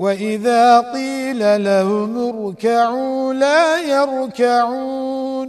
وَإِذَا قِيلَ لَهُمُ ارْكَعُوا لَا يَرْكَعُونَ.